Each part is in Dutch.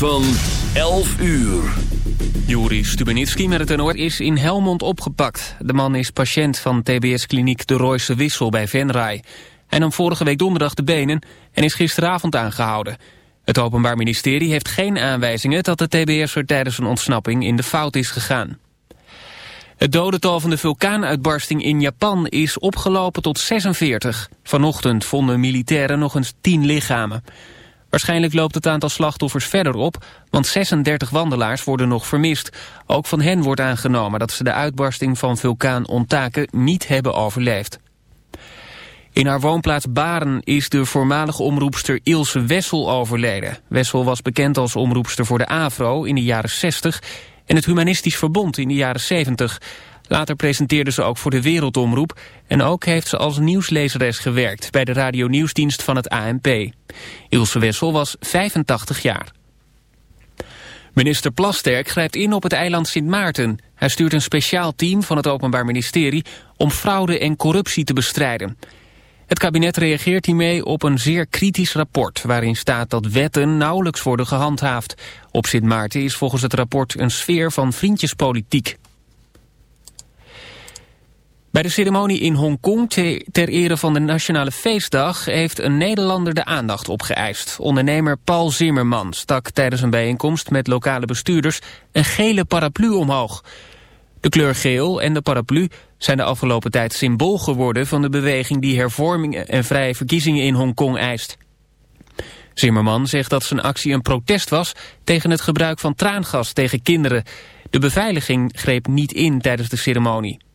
van 11 uur. Juri Stubenitski met het NOR is in Helmond opgepakt. De man is patiënt van TBS-kliniek De Royse Wissel bij Venray. Hij nam vorige week donderdag de benen en is gisteravond aangehouden. Het Openbaar Ministerie heeft geen aanwijzingen dat de TBS'er tijdens een ontsnapping in de fout is gegaan. Het dodental van de vulkaanuitbarsting in Japan is opgelopen tot 46. Vanochtend vonden militairen nog eens 10 lichamen. Waarschijnlijk loopt het aantal slachtoffers verder op, want 36 wandelaars worden nog vermist. Ook van hen wordt aangenomen dat ze de uitbarsting van vulkaan Ontake niet hebben overleefd. In haar woonplaats Baren is de voormalige omroepster Ilse Wessel overleden. Wessel was bekend als omroepster voor de AVRO in de jaren 60 en het Humanistisch Verbond in de jaren 70. Later presenteerde ze ook voor de Wereldomroep en ook heeft ze als nieuwslezeres gewerkt bij de radionieuwsdienst van het ANP. Ilse Wessel was 85 jaar. Minister Plasterk grijpt in op het eiland Sint Maarten. Hij stuurt een speciaal team van het Openbaar Ministerie om fraude en corruptie te bestrijden. Het kabinet reageert hiermee op een zeer kritisch rapport... waarin staat dat wetten nauwelijks worden gehandhaafd. Op Sint Maarten is volgens het rapport een sfeer van vriendjespolitiek. Bij de ceremonie in Hongkong ter ere van de Nationale Feestdag... heeft een Nederlander de aandacht opgeëist. Ondernemer Paul Zimmerman stak tijdens een bijeenkomst met lokale bestuurders... een gele paraplu omhoog. De kleur geel en de paraplu zijn de afgelopen tijd symbool geworden... van de beweging die hervormingen en vrije verkiezingen in Hongkong eist. Zimmerman zegt dat zijn actie een protest was... tegen het gebruik van traangas tegen kinderen. De beveiliging greep niet in tijdens de ceremonie.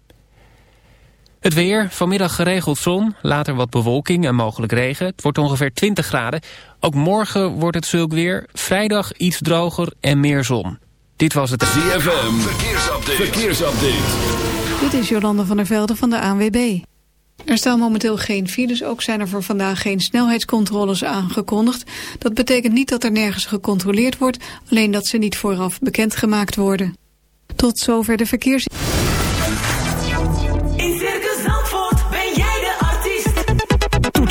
Het weer, vanmiddag geregeld zon, later wat bewolking en mogelijk regen. Het wordt ongeveer 20 graden. Ook morgen wordt het zulk weer. Vrijdag iets droger en meer zon. Dit was het... ZFM, verkeersupdate. verkeersupdate. Dit is Jolande van der Velde van de ANWB. Er staan momenteel geen files, ook zijn er voor vandaag geen snelheidscontroles aangekondigd. Dat betekent niet dat er nergens gecontroleerd wordt, alleen dat ze niet vooraf bekendgemaakt worden. Tot zover de verkeers...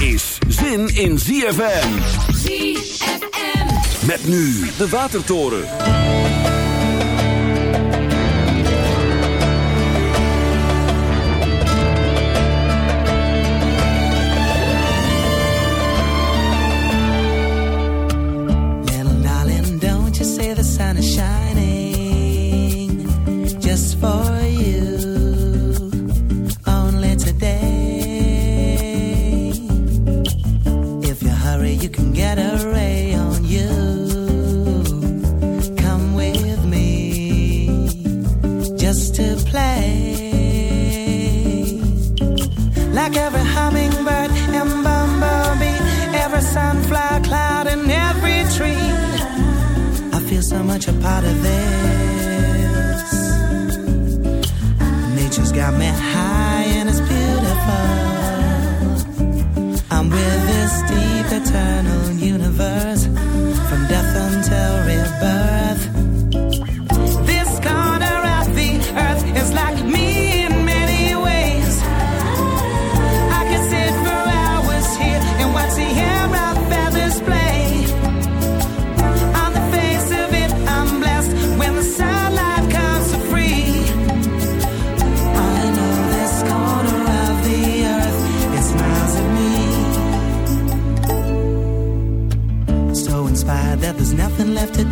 is zin in ZFM. ZFM. Met nu de Watertoren. Little darling, don't you say the sun is shining just for you? Eternal universe from death until rebirth.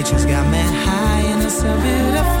Nature's got me high and it's so beautiful.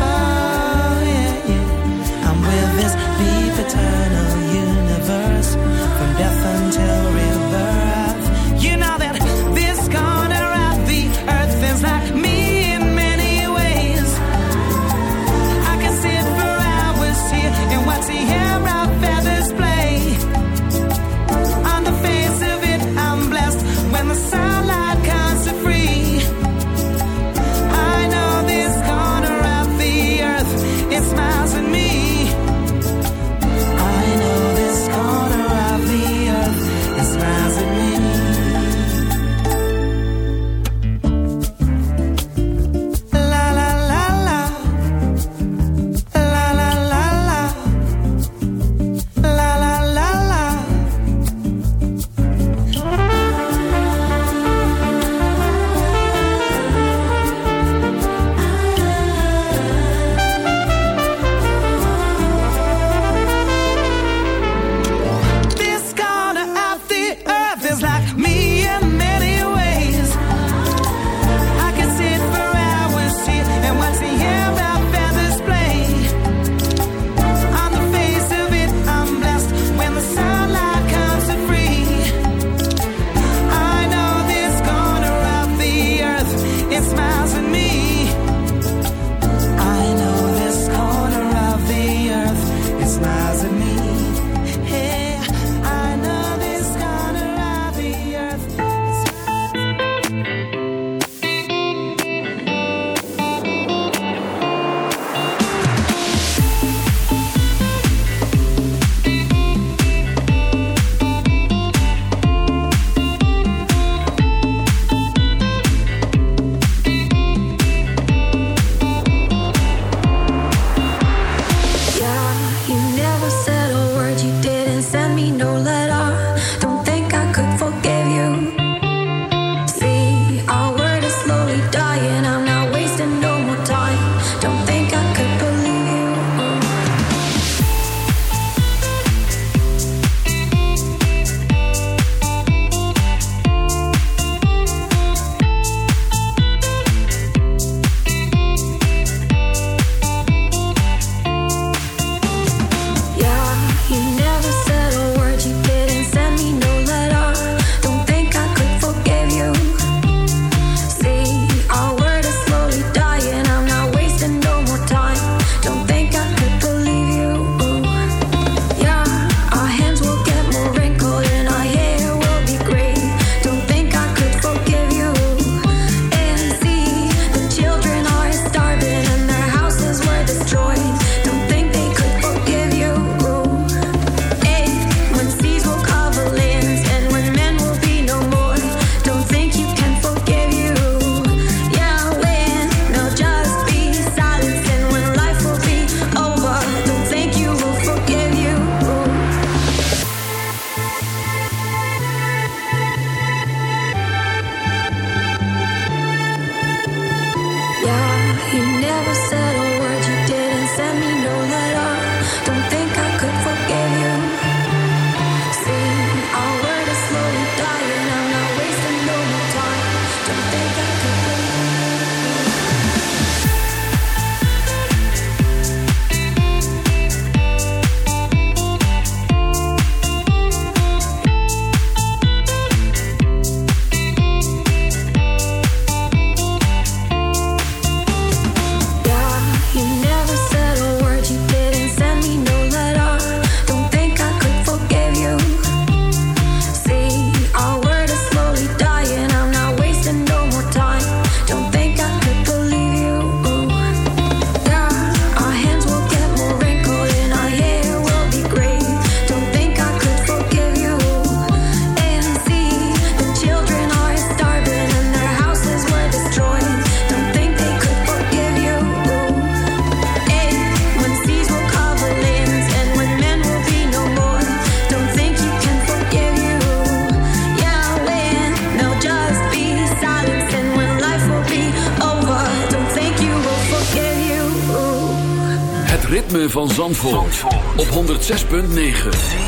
6.9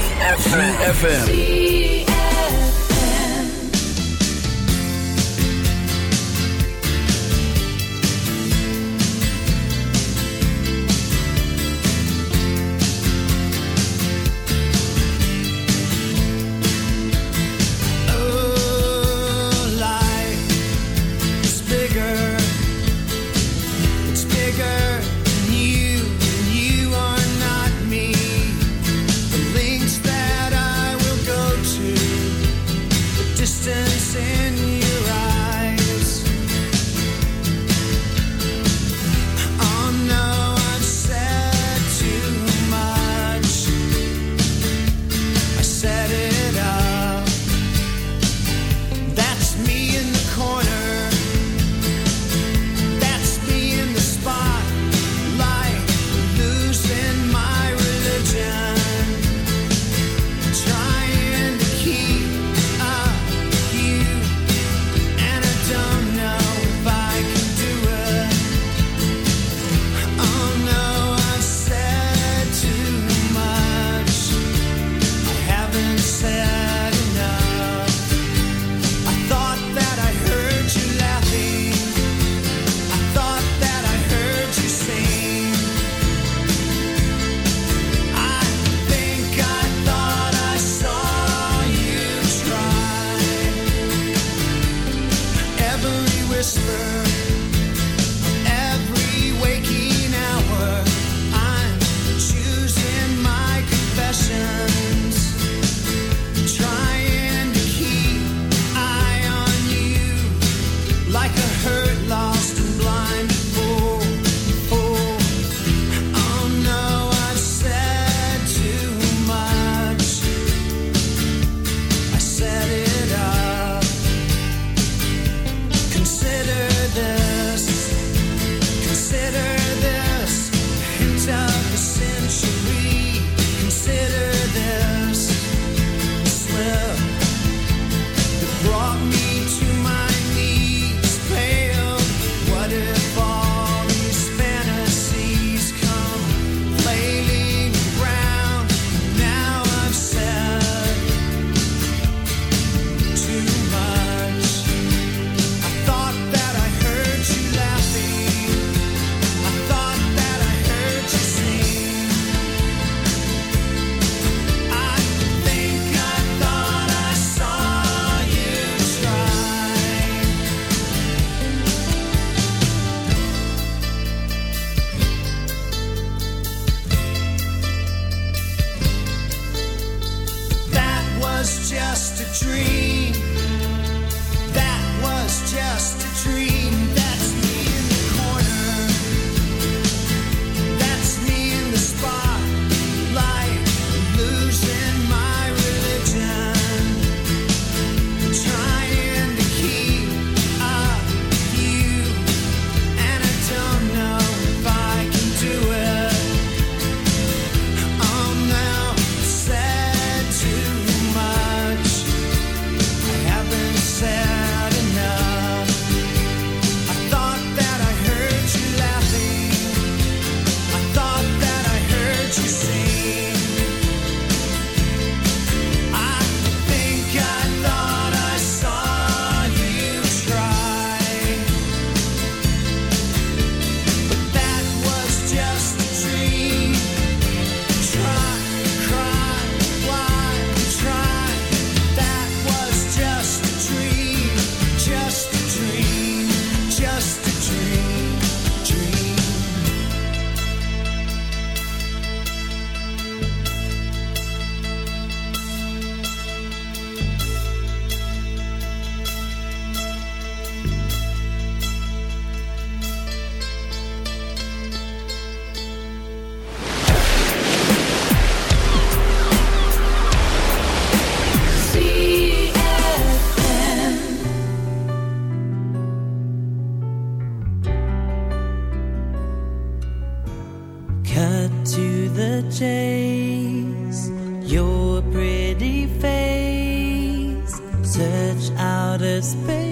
the chase, your pretty face, search outer space,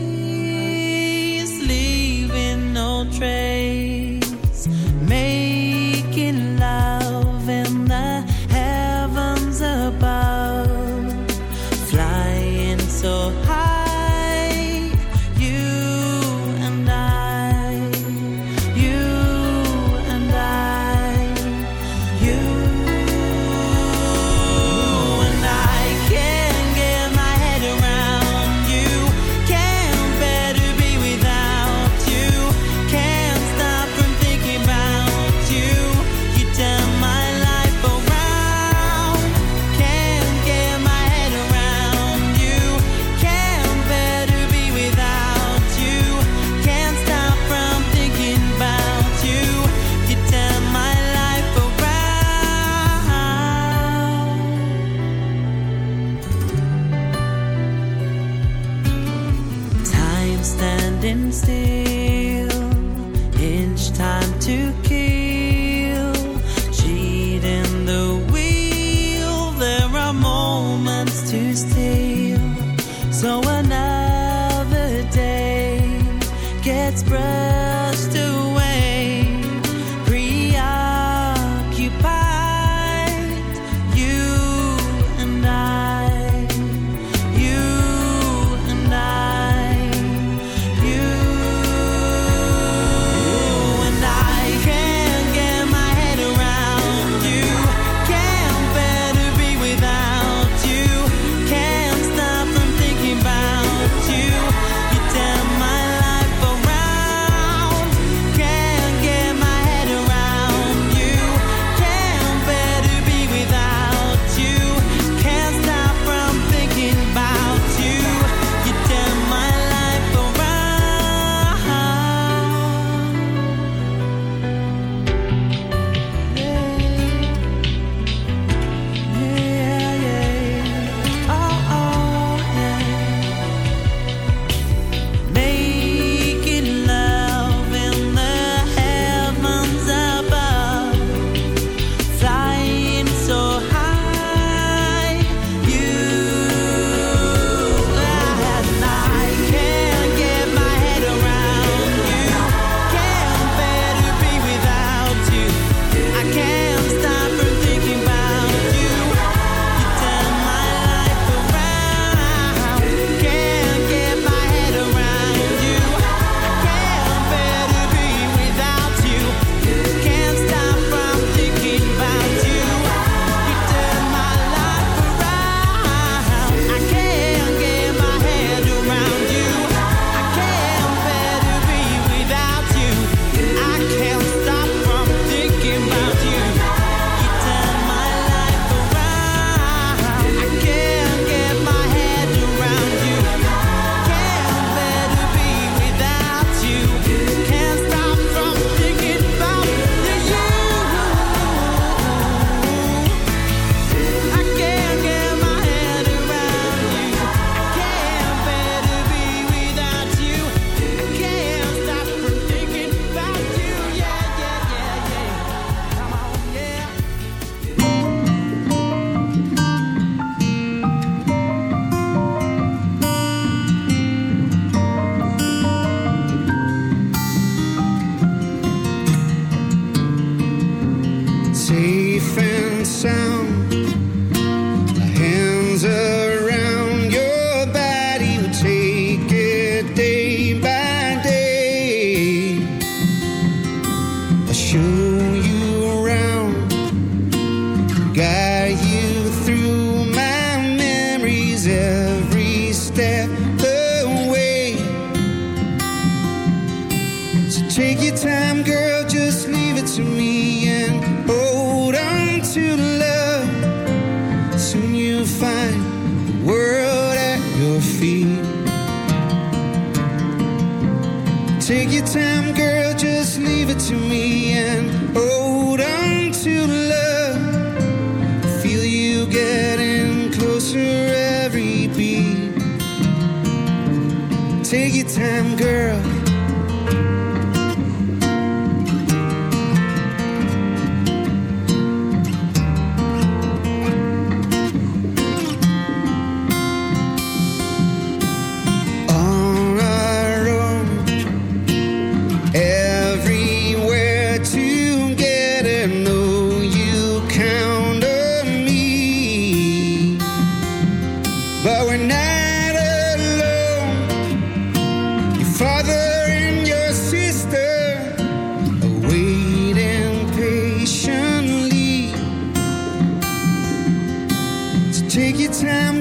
time,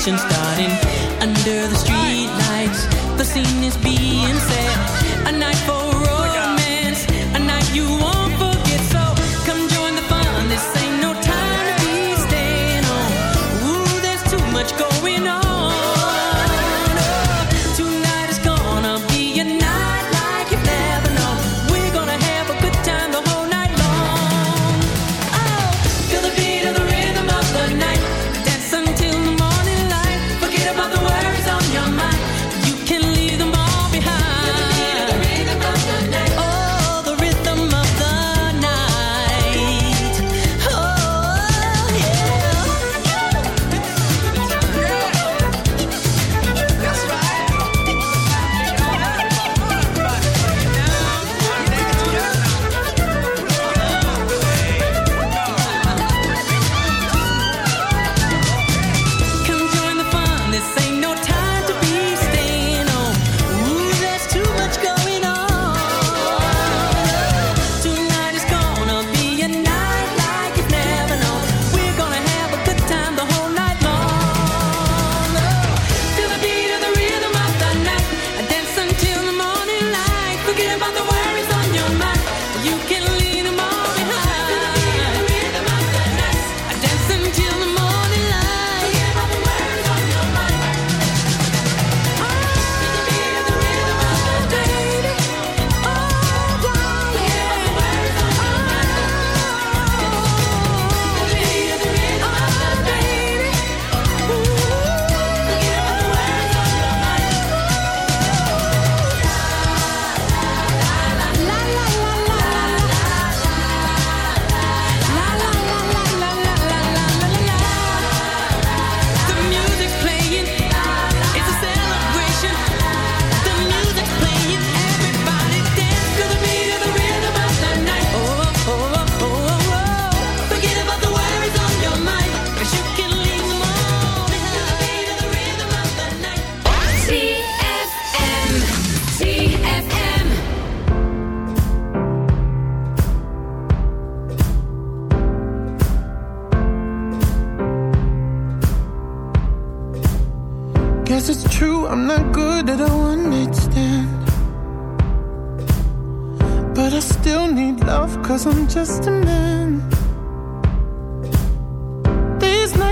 kitchen stuff.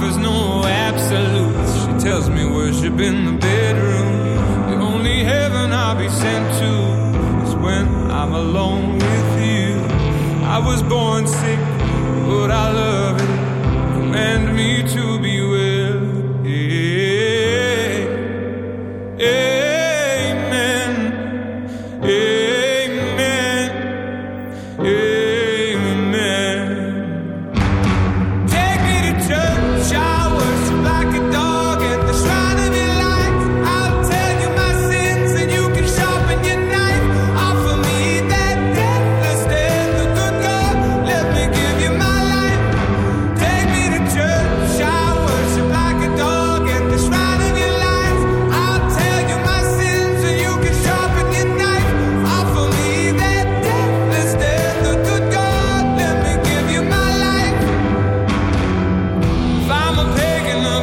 there's no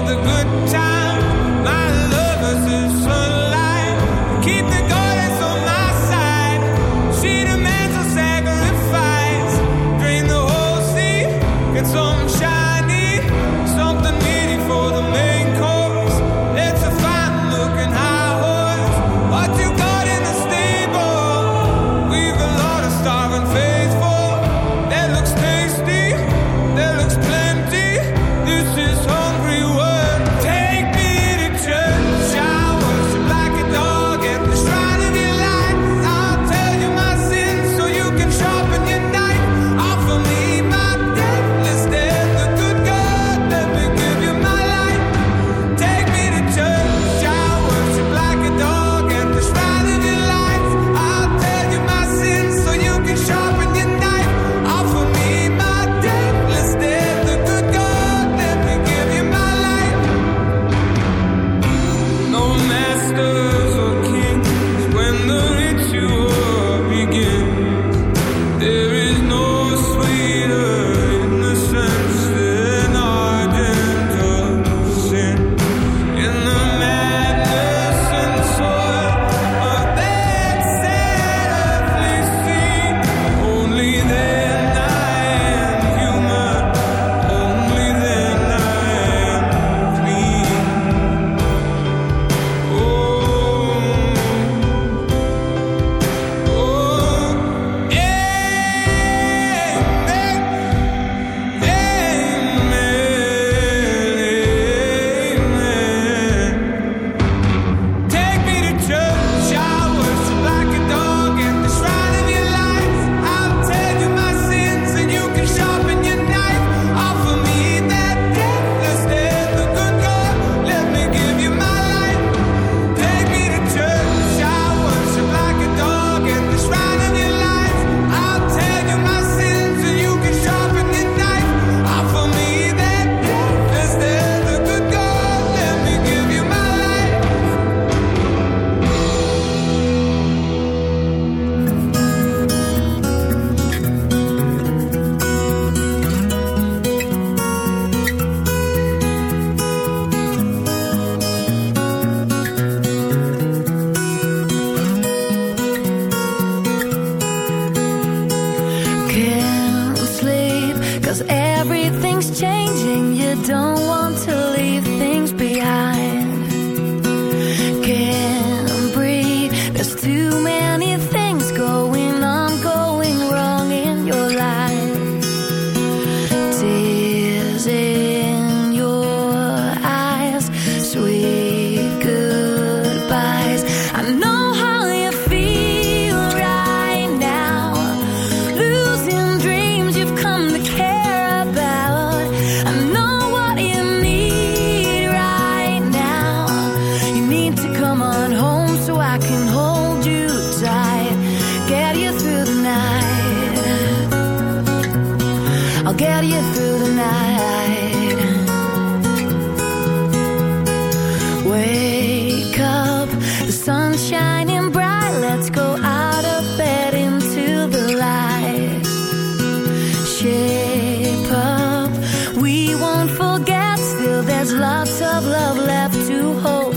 the good there's lots of love left to hold